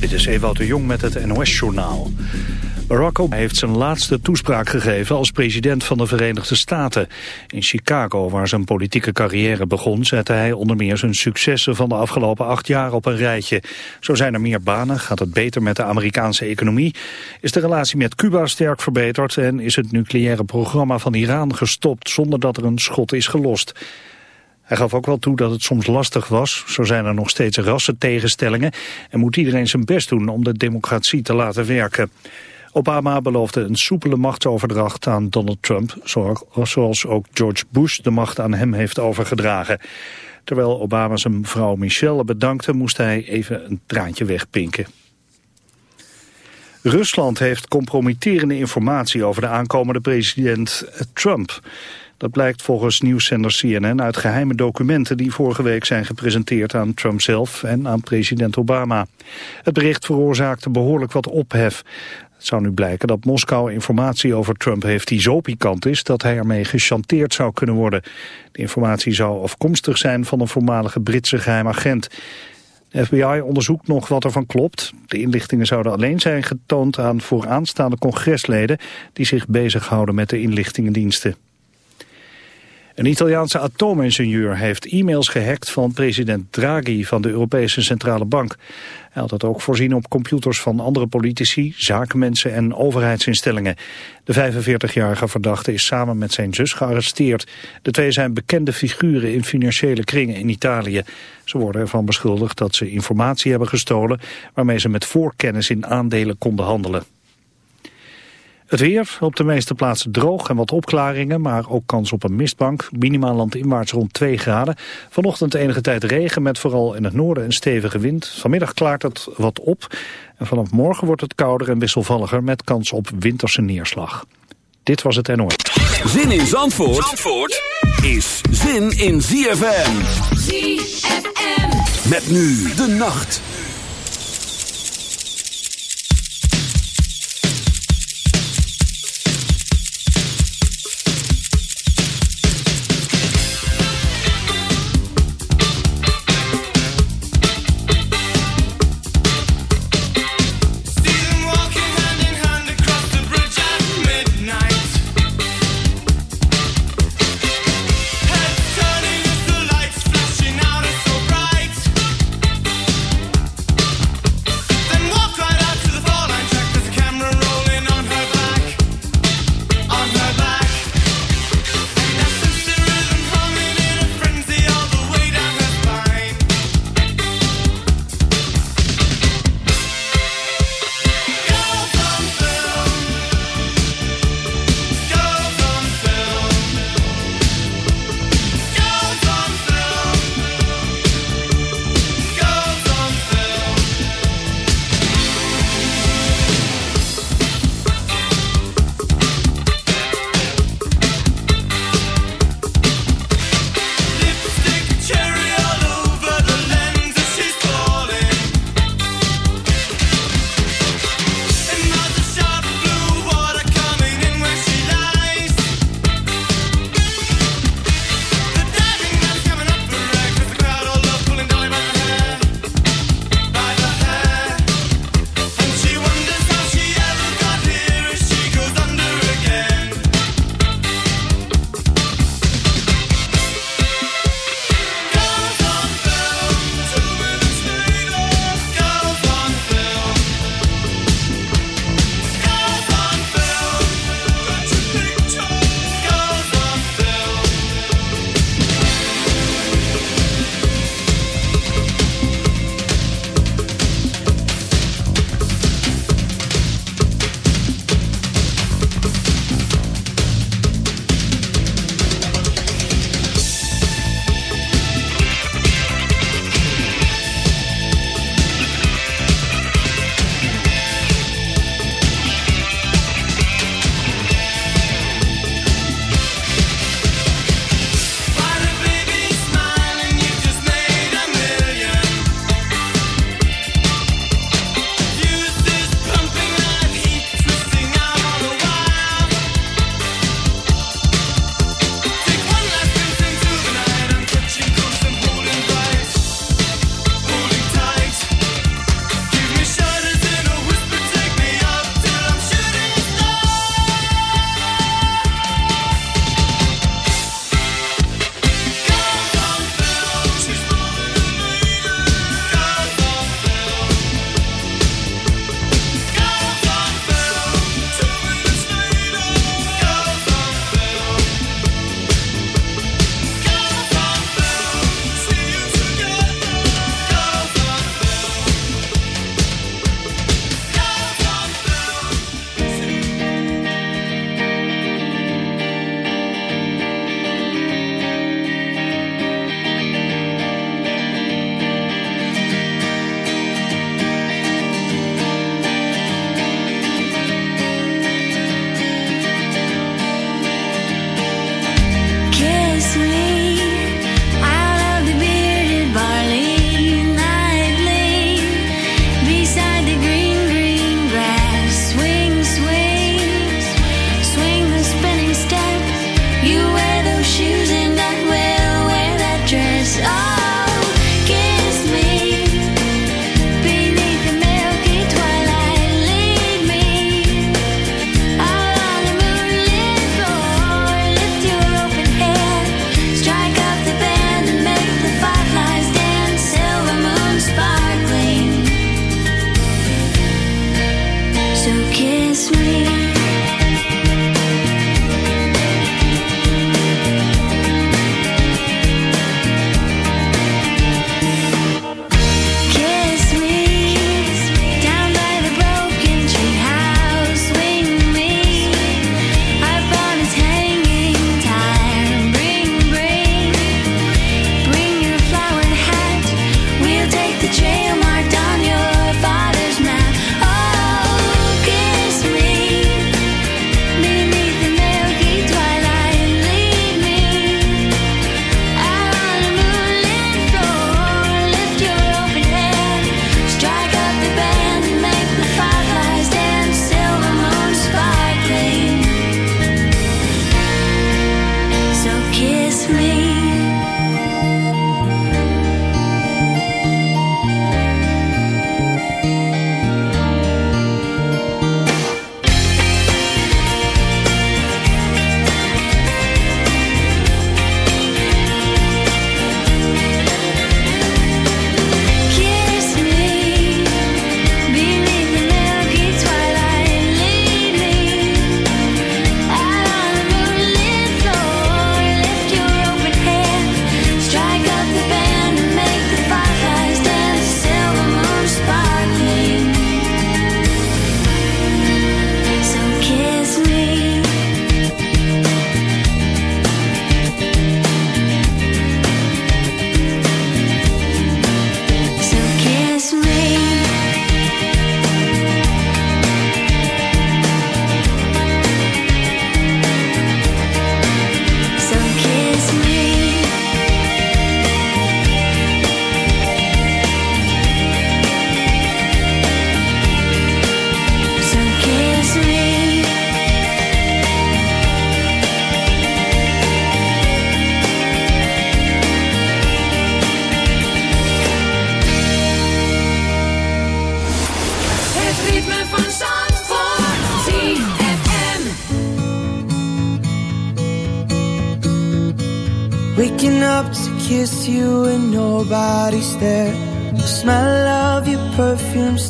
Dit is Ewout de Jong met het NOS-journaal. Barack Obama heeft zijn laatste toespraak gegeven als president van de Verenigde Staten. In Chicago, waar zijn politieke carrière begon, zette hij onder meer zijn successen van de afgelopen acht jaar op een rijtje. Zo zijn er meer banen, gaat het beter met de Amerikaanse economie, is de relatie met Cuba sterk verbeterd en is het nucleaire programma van Iran gestopt zonder dat er een schot is gelost. Hij gaf ook wel toe dat het soms lastig was. Zo zijn er nog steeds rassentegenstellingen en moet iedereen zijn best doen om de democratie te laten werken. Obama beloofde een soepele machtsoverdracht aan Donald Trump, zoals ook George Bush de macht aan hem heeft overgedragen. Terwijl Obama zijn vrouw Michelle bedankte, moest hij even een traantje wegpinken. Rusland heeft compromitterende informatie over de aankomende president Trump. Dat blijkt volgens nieuwszender CNN uit geheime documenten die vorige week zijn gepresenteerd aan Trump zelf en aan president Obama. Het bericht veroorzaakte behoorlijk wat ophef. Het zou nu blijken dat Moskou informatie over Trump heeft die zo pikant is dat hij ermee gechanteerd zou kunnen worden. De informatie zou afkomstig zijn van een voormalige Britse geheimagent. De FBI onderzoekt nog wat ervan klopt. De inlichtingen zouden alleen zijn getoond aan vooraanstaande congresleden die zich bezighouden met de inlichtingendiensten. Een Italiaanse atoomingenieur heeft e-mails gehackt van president Draghi van de Europese Centrale Bank. Hij had het ook voorzien op computers van andere politici, zakenmensen en overheidsinstellingen. De 45-jarige verdachte is samen met zijn zus gearresteerd. De twee zijn bekende figuren in financiële kringen in Italië. Ze worden ervan beschuldigd dat ze informatie hebben gestolen waarmee ze met voorkennis in aandelen konden handelen. Het weer, op de meeste plaatsen droog en wat opklaringen, maar ook kans op een mistbank. Minimaal landinwaarts rond 2 graden. Vanochtend enige tijd regen met vooral in het noorden een stevige wind. Vanmiddag klaart het wat op. En vanaf morgen wordt het kouder en wisselvalliger met kans op winterse neerslag. Dit was het NOS. Zin in Zandvoort, Zandvoort is zin in ZFM. ZFM. Met nu de nacht.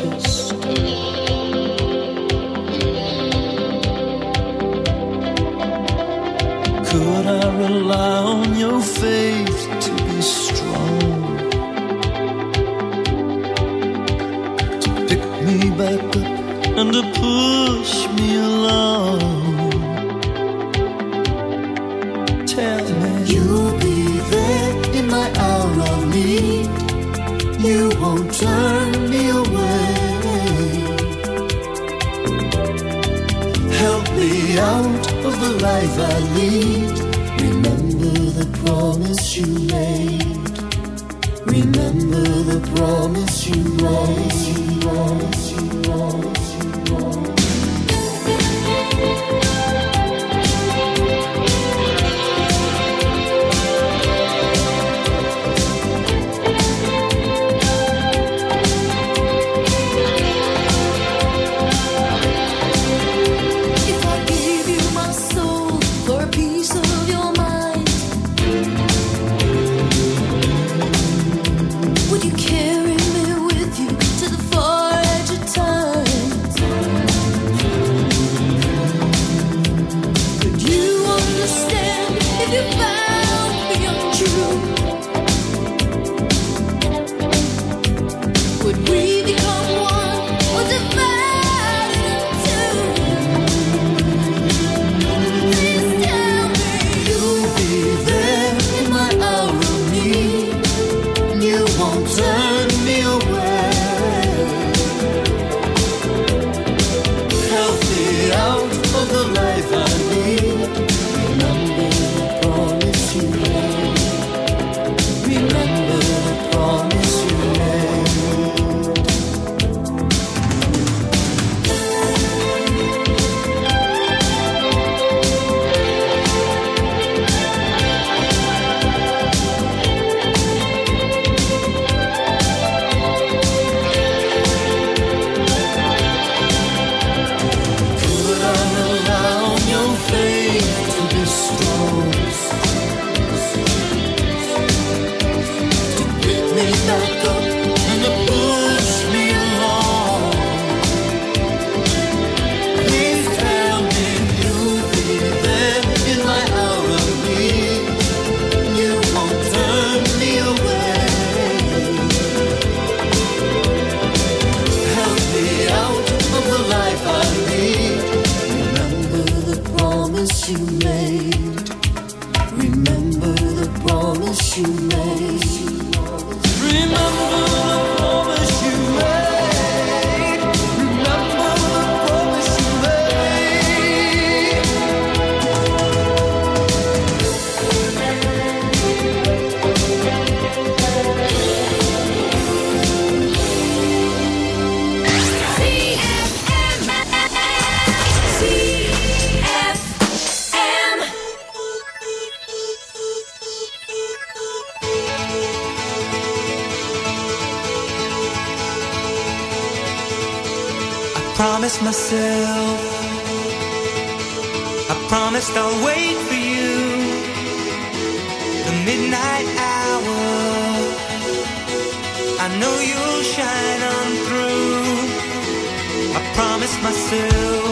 In promised myself,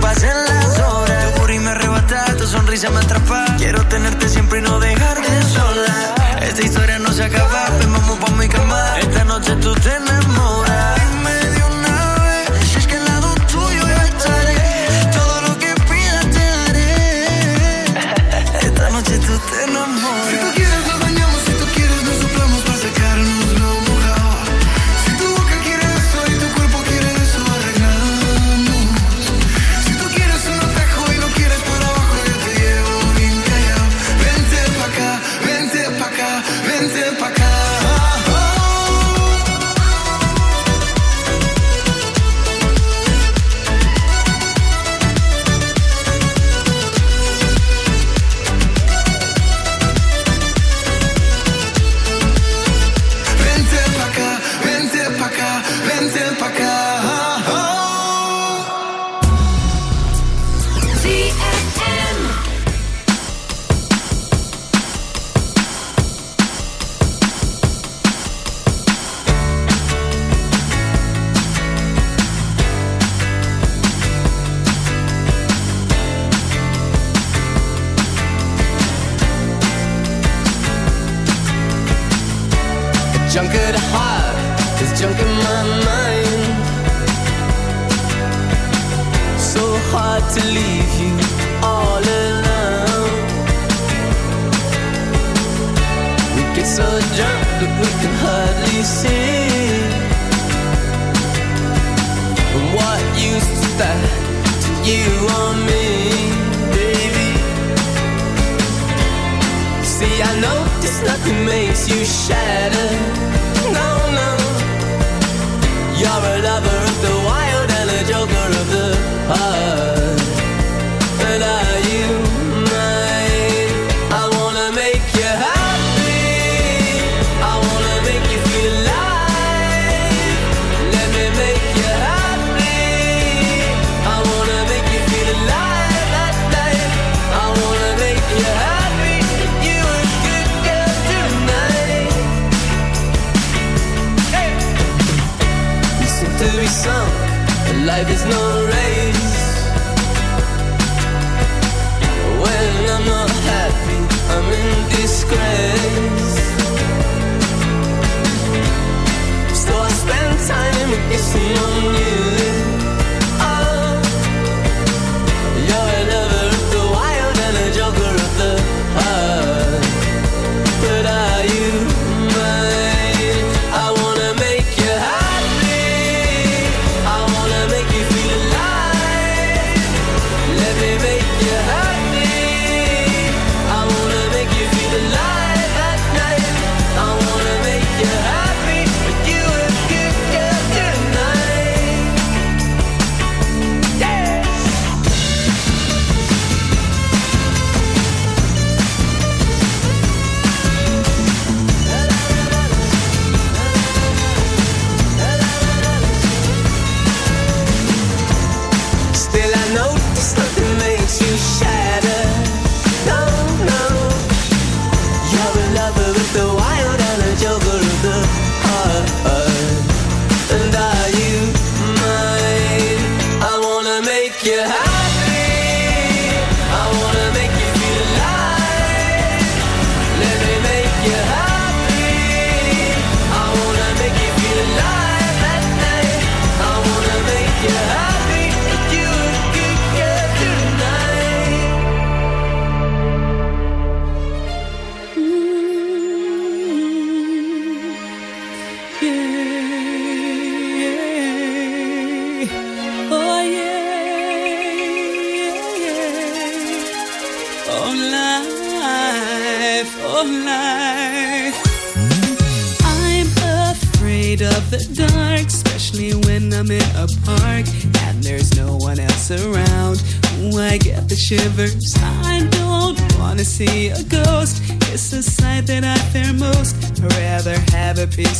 pasen makes you shatter.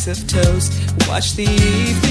slice of toast, watch the evening.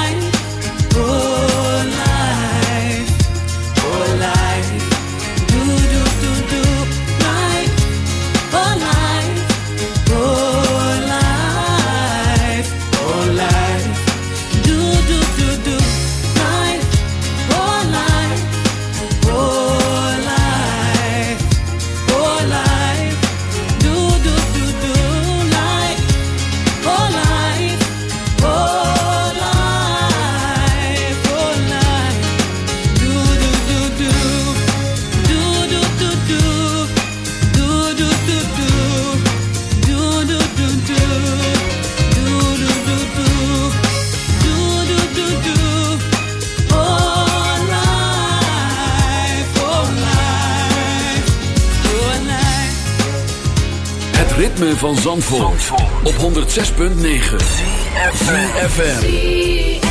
Op 106.9 FM.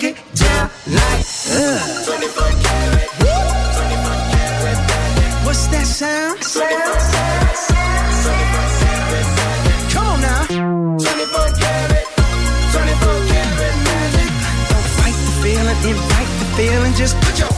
break it down like uh. 24 karat, woo, 24 karat magic. What's that sound? sound, sound, sound Come on now. 24 karat, 24 karat magic. Don't fight the feeling, invite the feeling. Just put your